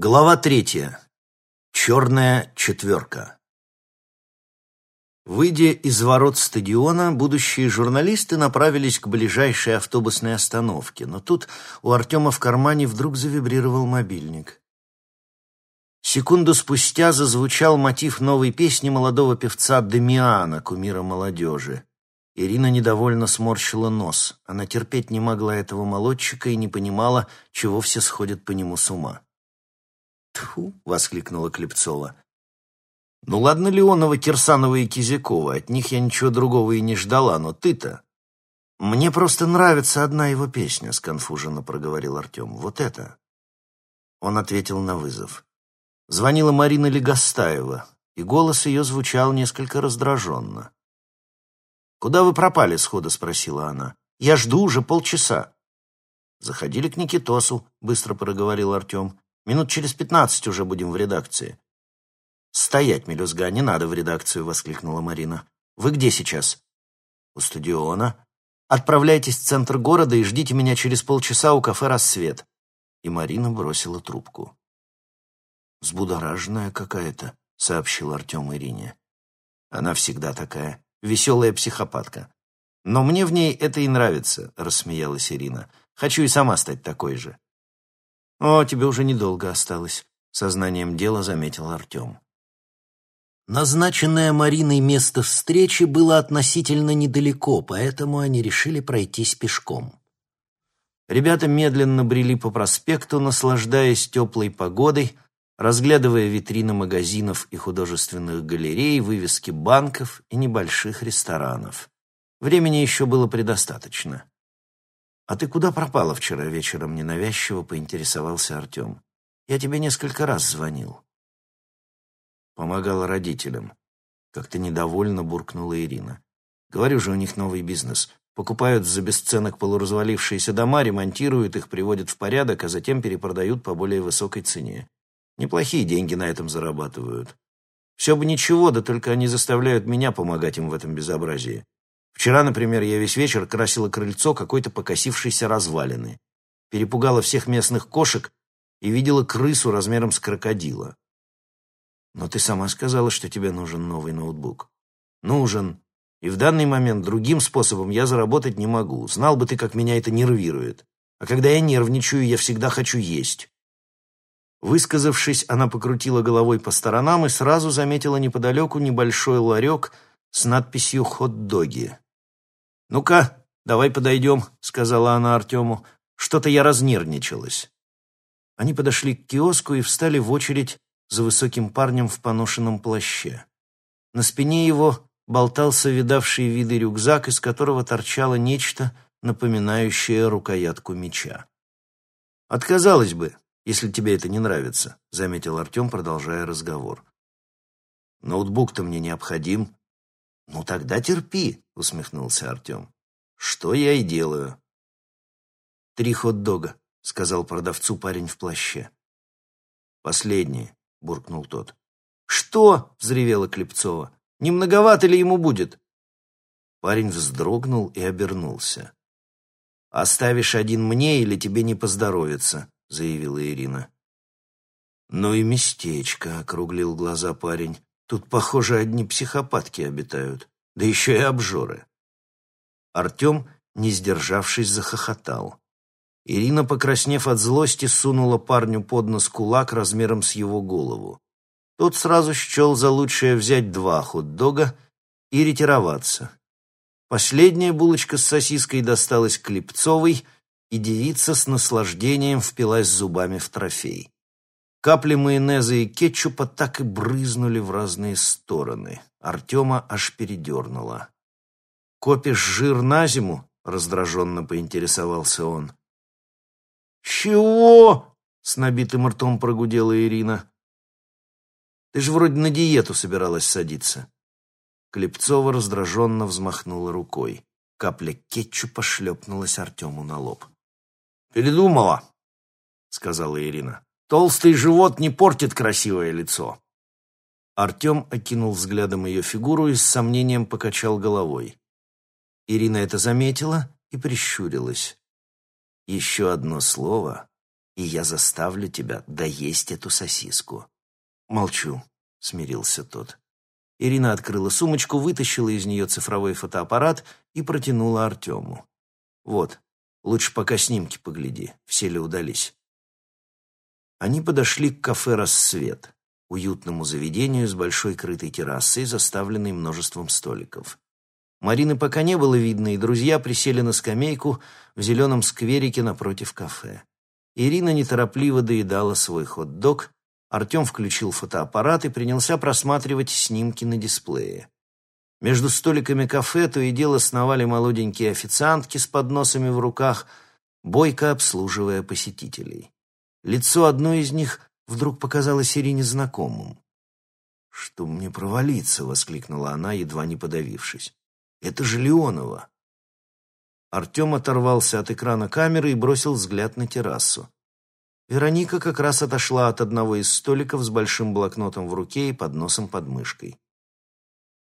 Глава третья. Черная четверка. Выйдя из ворот стадиона, будущие журналисты направились к ближайшей автобусной остановке, но тут у Артема в кармане вдруг завибрировал мобильник. Секунду спустя зазвучал мотив новой песни молодого певца Демиана, кумира молодежи. Ирина недовольно сморщила нос. Она терпеть не могла этого молодчика и не понимала, чего все сходят по нему с ума. «Тьфу!» — воскликнула Клепцова. «Ну ладно Леонова, Кирсанова и Кизякова, от них я ничего другого и не ждала, но ты-то...» «Мне просто нравится одна его песня», — сконфуженно проговорил Артем. «Вот это». Он ответил на вызов. Звонила Марина Легостаева, и голос ее звучал несколько раздраженно. «Куда вы пропали?» — сходу спросила она. «Я жду уже полчаса». «Заходили к Никитосу», — быстро проговорил Артем. Минут через пятнадцать уже будем в редакции». «Стоять, мелюзга, не надо в редакцию!» — воскликнула Марина. «Вы где сейчас?» «У стадиона. Отправляйтесь в центр города и ждите меня через полчаса у кафе «Рассвет». И Марина бросила трубку. «Взбудораженная какая-то», — сообщил Артем Ирине. «Она всегда такая, веселая психопатка. Но мне в ней это и нравится», — рассмеялась Ирина. «Хочу и сама стать такой же». «О, тебе уже недолго осталось», — сознанием дела заметил Артем. Назначенное Мариной место встречи было относительно недалеко, поэтому они решили пройтись пешком. Ребята медленно брели по проспекту, наслаждаясь теплой погодой, разглядывая витрины магазинов и художественных галерей, вывески банков и небольших ресторанов. Времени еще было предостаточно. «А ты куда пропала вчера вечером?» — ненавязчиво поинтересовался Артем. «Я тебе несколько раз звонил». Помогала родителям. Как-то недовольно буркнула Ирина. «Говорю же, у них новый бизнес. Покупают за бесценок полуразвалившиеся дома, ремонтируют их, приводят в порядок, а затем перепродают по более высокой цене. Неплохие деньги на этом зарабатывают. Все бы ничего, да только они заставляют меня помогать им в этом безобразии. Вчера, например, я весь вечер красила крыльцо какой-то покосившейся развалины. Перепугала всех местных кошек и видела крысу размером с крокодила. Но ты сама сказала, что тебе нужен новый ноутбук. Нужен. И в данный момент другим способом я заработать не могу. Знал бы ты, как меня это нервирует. А когда я нервничаю, я всегда хочу есть. Высказавшись, она покрутила головой по сторонам и сразу заметила неподалеку небольшой ларек с надписью «Хот-доги». «Ну-ка, давай подойдем», — сказала она Артему. «Что-то я разнервничалась». Они подошли к киоску и встали в очередь за высоким парнем в поношенном плаще. На спине его болтался видавший виды рюкзак, из которого торчало нечто, напоминающее рукоятку меча. «Отказалась бы, если тебе это не нравится», — заметил Артем, продолжая разговор. «Ноутбук-то мне необходим». «Ну тогда терпи», — усмехнулся Артем. «Что я и делаю». «Три хот-дога», — сказал продавцу парень в плаще. «Последние», — буркнул тот. «Что?» — взревела Клепцова. «Не многовато ли ему будет?» Парень вздрогнул и обернулся. «Оставишь один мне или тебе не поздоровится», — заявила Ирина. «Ну и местечко», — округлил глаза парень. «Тут, похоже, одни психопатки обитают» да еще и обжоры. Артем, не сдержавшись, захохотал. Ирина, покраснев от злости, сунула парню под нос кулак размером с его голову. Тот сразу счел за лучшее взять два хот-дога и ретироваться. Последняя булочка с сосиской досталась Клепцовой, и девица с наслаждением впилась зубами в трофей. Капли майонеза и кетчупа так и брызнули в разные стороны. Артема аж передернуло. «Копишь жир на зиму?» — раздраженно поинтересовался он. «Чего?» — с набитым ртом прогудела Ирина. «Ты же вроде на диету собиралась садиться». Клепцова раздраженно взмахнула рукой. Капля кетчупа шлепнулась Артему на лоб. «Передумала», — сказала Ирина. «Толстый живот не портит красивое лицо». Артем окинул взглядом ее фигуру и с сомнением покачал головой. Ирина это заметила и прищурилась. Еще одно слово, и я заставлю тебя доесть эту сосиску». «Молчу», — смирился тот. Ирина открыла сумочку, вытащила из нее цифровой фотоаппарат и протянула Артему. «Вот, лучше пока снимки погляди, все ли удались». Они подошли к кафе «Рассвет», уютному заведению с большой крытой террасой, заставленной множеством столиков. Марины пока не было видно, и друзья присели на скамейку в зеленом скверике напротив кафе. Ирина неторопливо доедала свой хот-дог, Артем включил фотоаппарат и принялся просматривать снимки на дисплее. Между столиками кафе то и дело сновали молоденькие официантки с подносами в руках, бойко обслуживая посетителей. Лицо одной из них вдруг показалось Ирине знакомым. «Что мне провалиться?» — воскликнула она, едва не подавившись. «Это же Леонова!» Артем оторвался от экрана камеры и бросил взгляд на террасу. Вероника как раз отошла от одного из столиков с большим блокнотом в руке и подносом под мышкой.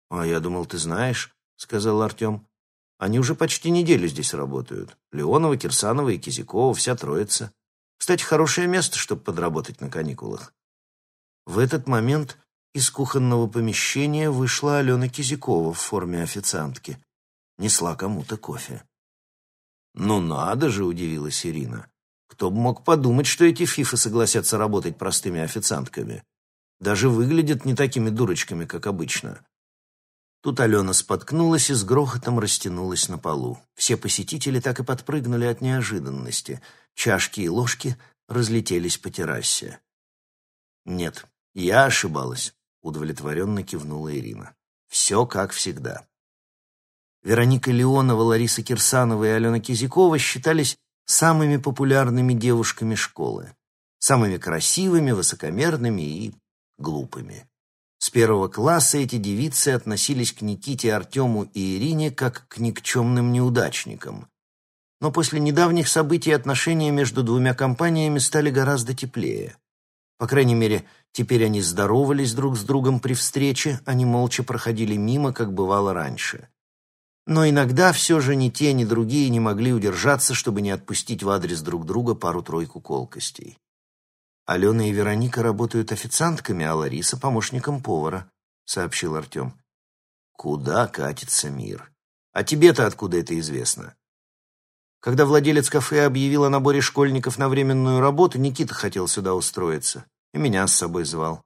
«А я думал, ты знаешь», — сказал Артем. «Они уже почти неделю здесь работают. Леонова, Кирсанова и Кизякова, вся троица. Кстати, хорошее место, чтобы подработать на каникулах». В этот момент из кухонного помещения вышла Алена Кизякова в форме официантки. Несла кому-то кофе. «Ну надо же!» — удивилась Ирина. Кто бы мог подумать, что эти фифы согласятся работать простыми официантками. Даже выглядят не такими дурочками, как обычно. Тут Алена споткнулась и с грохотом растянулась на полу. Все посетители так и подпрыгнули от неожиданности. Чашки и ложки разлетелись по террасе. «Нет, я ошибалась», — удовлетворенно кивнула Ирина. «Все как всегда». Вероника Леонова, Лариса Кирсанова и Алена Кизякова считались самыми популярными девушками школы, самыми красивыми, высокомерными и глупыми. С первого класса эти девицы относились к Никите, Артему и Ирине как к никчемным неудачникам. Но после недавних событий отношения между двумя компаниями стали гораздо теплее. По крайней мере, теперь они здоровались друг с другом при встрече, они молча проходили мимо, как бывало раньше. Но иногда все же ни те, ни другие не могли удержаться, чтобы не отпустить в адрес друг друга пару-тройку колкостей. «Алена и Вероника работают официантками, а Лариса — помощником повара», — сообщил Артем. «Куда катится мир? А тебе-то откуда это известно?» Когда владелец кафе объявил о наборе школьников на временную работу, Никита хотел сюда устроиться. И меня с собой звал.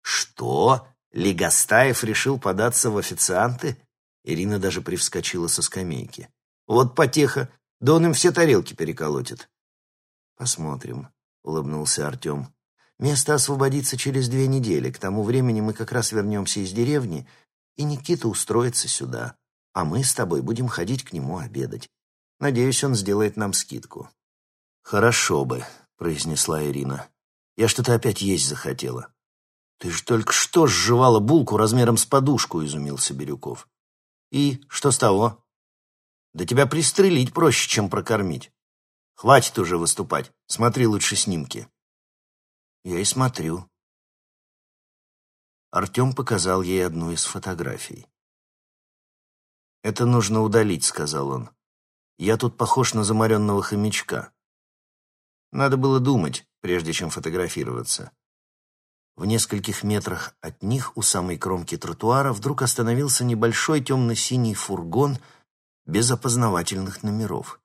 «Что? Легостаев решил податься в официанты?» Ирина даже привскочила со скамейки. «Вот потеха! Да он им все тарелки переколотит!» «Посмотрим», — улыбнулся Артем. «Место освободится через две недели. К тому времени мы как раз вернемся из деревни, и Никита устроится сюда, а мы с тобой будем ходить к нему обедать. Надеюсь, он сделает нам скидку». «Хорошо бы», — произнесла Ирина. «Я что-то опять есть захотела». «Ты же только что сживала булку размером с подушку», — изумился Бирюков. И что с того? Да тебя пристрелить проще, чем прокормить. Хватит уже выступать. Смотри лучше снимки. Я и смотрю. Артем показал ей одну из фотографий. «Это нужно удалить», — сказал он. «Я тут похож на заморенного хомячка. Надо было думать, прежде чем фотографироваться. В нескольких метрах от них, у самой кромки тротуара, вдруг остановился небольшой темно-синий фургон без опознавательных номеров.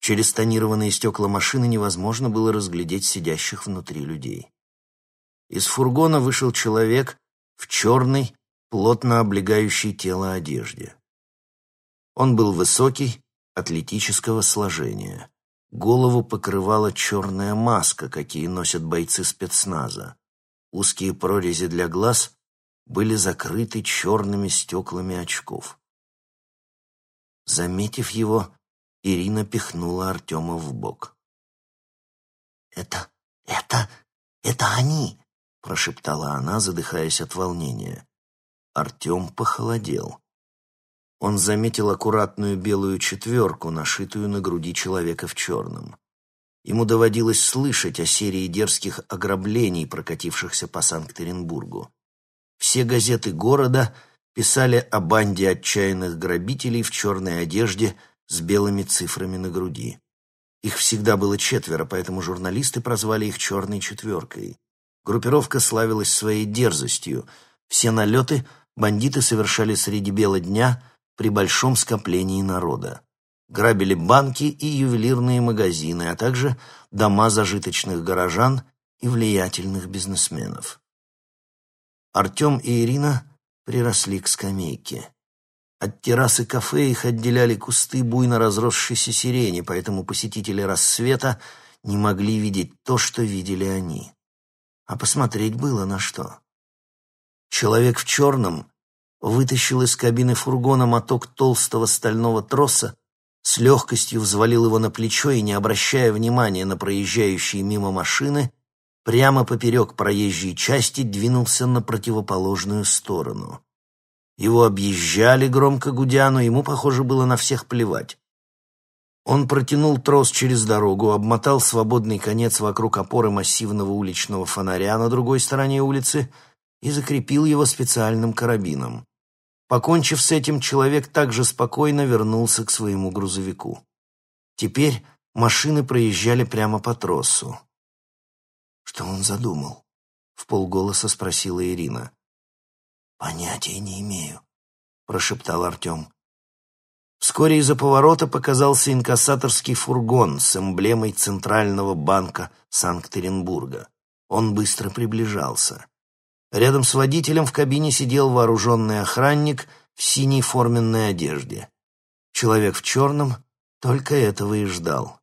Через тонированные стекла машины невозможно было разглядеть сидящих внутри людей. Из фургона вышел человек в черной, плотно облегающей тело одежде. Он был высокий, атлетического сложения. Голову покрывала черная маска, какие носят бойцы спецназа. Узкие прорези для глаз были закрыты черными стеклами очков. Заметив его, Ирина пихнула Артема в бок. «Это, это, это они!» — прошептала она, задыхаясь от волнения. Артем похолодел. Он заметил аккуратную белую четверку, нашитую на груди человека в черном. Ему доводилось слышать о серии дерзких ограблений, прокатившихся по Санкт-Петербургу. Все газеты города писали о банде отчаянных грабителей в черной одежде с белыми цифрами на груди. Их всегда было четверо, поэтому журналисты прозвали их «черной четверкой». Группировка славилась своей дерзостью. Все налеты бандиты совершали среди бела дня при большом скоплении народа. Грабили банки и ювелирные магазины, а также дома зажиточных горожан и влиятельных бизнесменов. Артем и Ирина приросли к скамейке. От террасы кафе их отделяли кусты буйно разросшейся сирени, поэтому посетители рассвета не могли видеть то, что видели они. А посмотреть было на что. Человек в черном вытащил из кабины фургона моток толстого стального троса, с легкостью взвалил его на плечо и, не обращая внимания на проезжающие мимо машины, прямо поперек проезжей части двинулся на противоположную сторону. Его объезжали, громко гудя, но ему, похоже, было на всех плевать. Он протянул трос через дорогу, обмотал свободный конец вокруг опоры массивного уличного фонаря на другой стороне улицы и закрепил его специальным карабином. Покончив с этим, человек также спокойно вернулся к своему грузовику. Теперь машины проезжали прямо по троссу. «Что он задумал?» — в полголоса спросила Ирина. «Понятия не имею», — прошептал Артем. Вскоре из-за поворота показался инкассаторский фургон с эмблемой Центрального банка Санкт-Петербурга. Он быстро приближался. Рядом с водителем в кабине сидел вооруженный охранник в синей форменной одежде. Человек в черном только этого и ждал.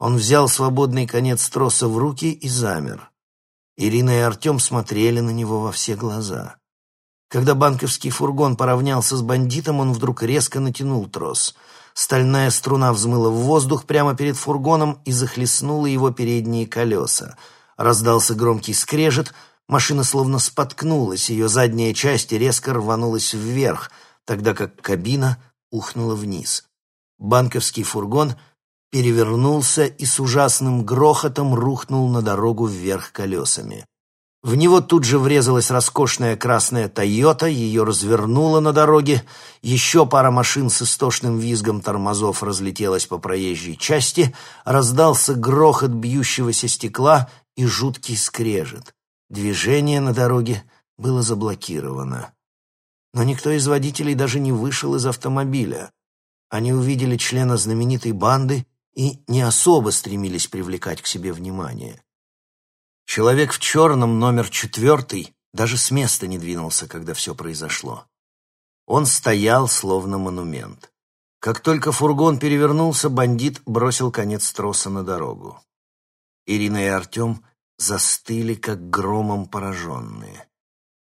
Он взял свободный конец троса в руки и замер. Ирина и Артем смотрели на него во все глаза. Когда банковский фургон поравнялся с бандитом, он вдруг резко натянул трос. Стальная струна взмыла в воздух прямо перед фургоном и захлестнула его передние колеса. Раздался громкий скрежет, машина словно споткнулась, ее задняя часть резко рванулась вверх, тогда как кабина ухнула вниз. Банковский фургон перевернулся и с ужасным грохотом рухнул на дорогу вверх колесами. В него тут же врезалась роскошная красная «Тойота», ее развернуло на дороге, еще пара машин с истошным визгом тормозов разлетелась по проезжей части, раздался грохот бьющегося стекла и жуткий скрежет. Движение на дороге было заблокировано. Но никто из водителей даже не вышел из автомобиля. Они увидели члена знаменитой банды и не особо стремились привлекать к себе внимание. Человек в черном, номер четвертый, даже с места не двинулся, когда все произошло. Он стоял, словно монумент. Как только фургон перевернулся, бандит бросил конец троса на дорогу. Ирина и Артем застыли, как громом пораженные.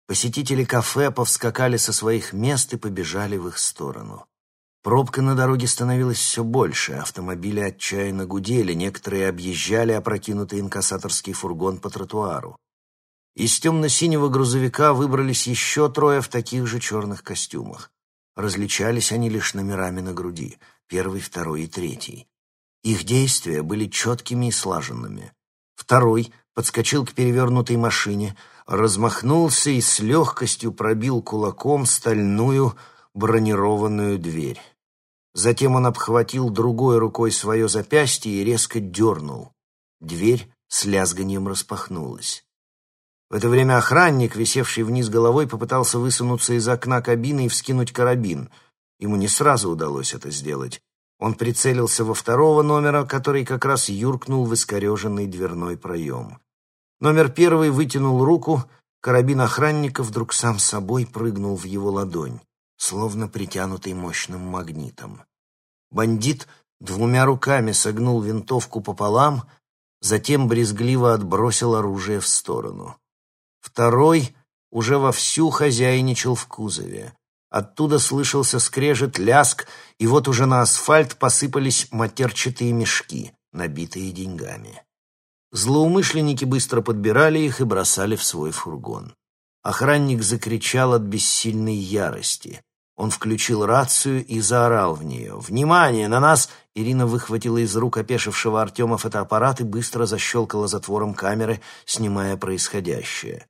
Посетители кафе повскакали со своих мест и побежали в их сторону. Пробка на дороге становилась все больше, автомобили отчаянно гудели, некоторые объезжали опрокинутый инкассаторский фургон по тротуару. Из темно-синего грузовика выбрались еще трое в таких же черных костюмах. Различались они лишь номерами на груди — первый, второй и третий. Их действия были четкими и слаженными. Второй подскочил к перевернутой машине, размахнулся и с легкостью пробил кулаком стальную бронированную дверь. Затем он обхватил другой рукой свое запястье и резко дернул. Дверь с лязганием распахнулась. В это время охранник, висевший вниз головой, попытался высунуться из окна кабины и вскинуть карабин. Ему не сразу удалось это сделать. Он прицелился во второго номера, который как раз юркнул в искореженный дверной проем. Номер первый вытянул руку, карабин охранника вдруг сам собой прыгнул в его ладонь словно притянутый мощным магнитом. Бандит двумя руками согнул винтовку пополам, затем брезгливо отбросил оружие в сторону. Второй уже вовсю хозяйничал в кузове. Оттуда слышался скрежет, ляск, и вот уже на асфальт посыпались матерчатые мешки, набитые деньгами. Злоумышленники быстро подбирали их и бросали в свой фургон. Охранник закричал от бессильной ярости. Он включил рацию и заорал в нее. «Внимание! На нас!» Ирина выхватила из рук опешившего Артема фотоаппарат и быстро защелкала затвором камеры, снимая происходящее.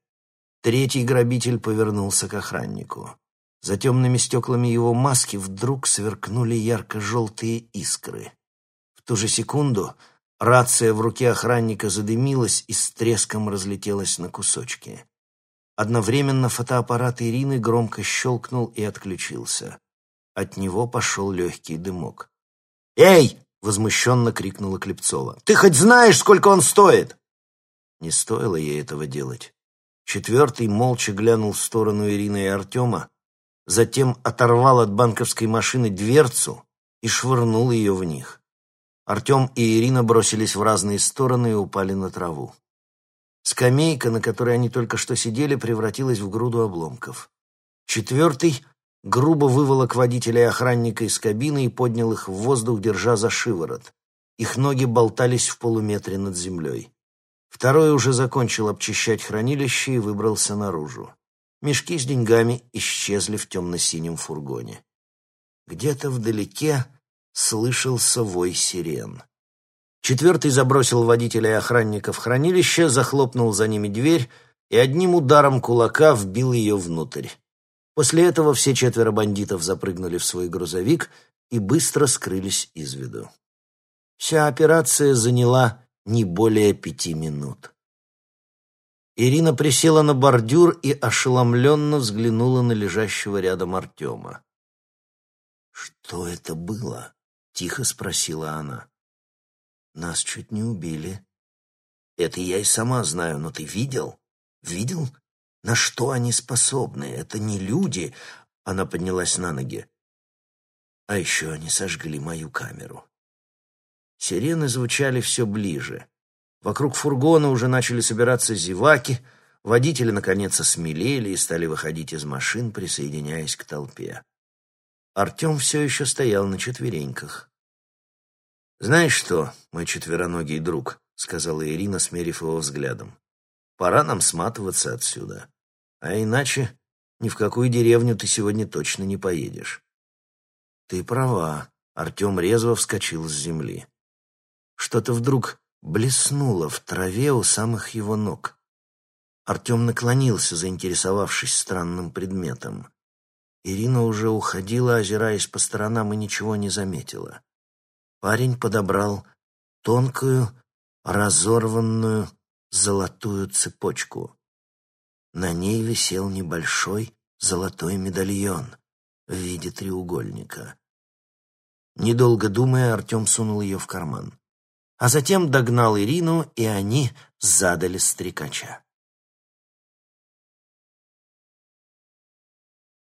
Третий грабитель повернулся к охраннику. За темными стеклами его маски вдруг сверкнули ярко-желтые искры. В ту же секунду рация в руке охранника задымилась и с треском разлетелась на кусочки. Одновременно фотоаппарат Ирины громко щелкнул и отключился. От него пошел легкий дымок. «Эй!» — возмущенно крикнула Клепцова. «Ты хоть знаешь, сколько он стоит?» Не стоило ей этого делать. Четвертый молча глянул в сторону Ирины и Артема, затем оторвал от банковской машины дверцу и швырнул ее в них. Артем и Ирина бросились в разные стороны и упали на траву. Скамейка, на которой они только что сидели, превратилась в груду обломков. Четвертый грубо выволок водителя и охранника из кабины и поднял их в воздух, держа за шиворот. Их ноги болтались в полуметре над землей. Второй уже закончил обчищать хранилище и выбрался наружу. Мешки с деньгами исчезли в темно-синем фургоне. Где-то вдалеке слышался вой сирен. Четвертый забросил водителя и охранника в хранилище, захлопнул за ними дверь и одним ударом кулака вбил ее внутрь. После этого все четверо бандитов запрыгнули в свой грузовик и быстро скрылись из виду. Вся операция заняла не более пяти минут. Ирина присела на бордюр и ошеломленно взглянула на лежащего рядом Артема. «Что это было?» — тихо спросила она. «Нас чуть не убили». «Это я и сама знаю, но ты видел? Видел, на что они способны? Это не люди!» Она поднялась на ноги. А еще они сожгли мою камеру. Сирены звучали все ближе. Вокруг фургона уже начали собираться зеваки, водители наконец осмелели и стали выходить из машин, присоединяясь к толпе. Артем все еще стоял на четвереньках. «Знаешь что, мой четвероногий друг», — сказала Ирина, смерив его взглядом, — «пора нам сматываться отсюда, а иначе ни в какую деревню ты сегодня точно не поедешь». «Ты права», — Артем резво вскочил с земли. Что-то вдруг блеснуло в траве у самых его ног. Артем наклонился, заинтересовавшись странным предметом. Ирина уже уходила, озираясь по сторонам, и ничего не заметила. Парень подобрал тонкую, разорванную золотую цепочку. На ней висел небольшой золотой медальон в виде треугольника. Недолго думая, Артем сунул ее в карман а затем догнал Ирину, и они задали стрекача.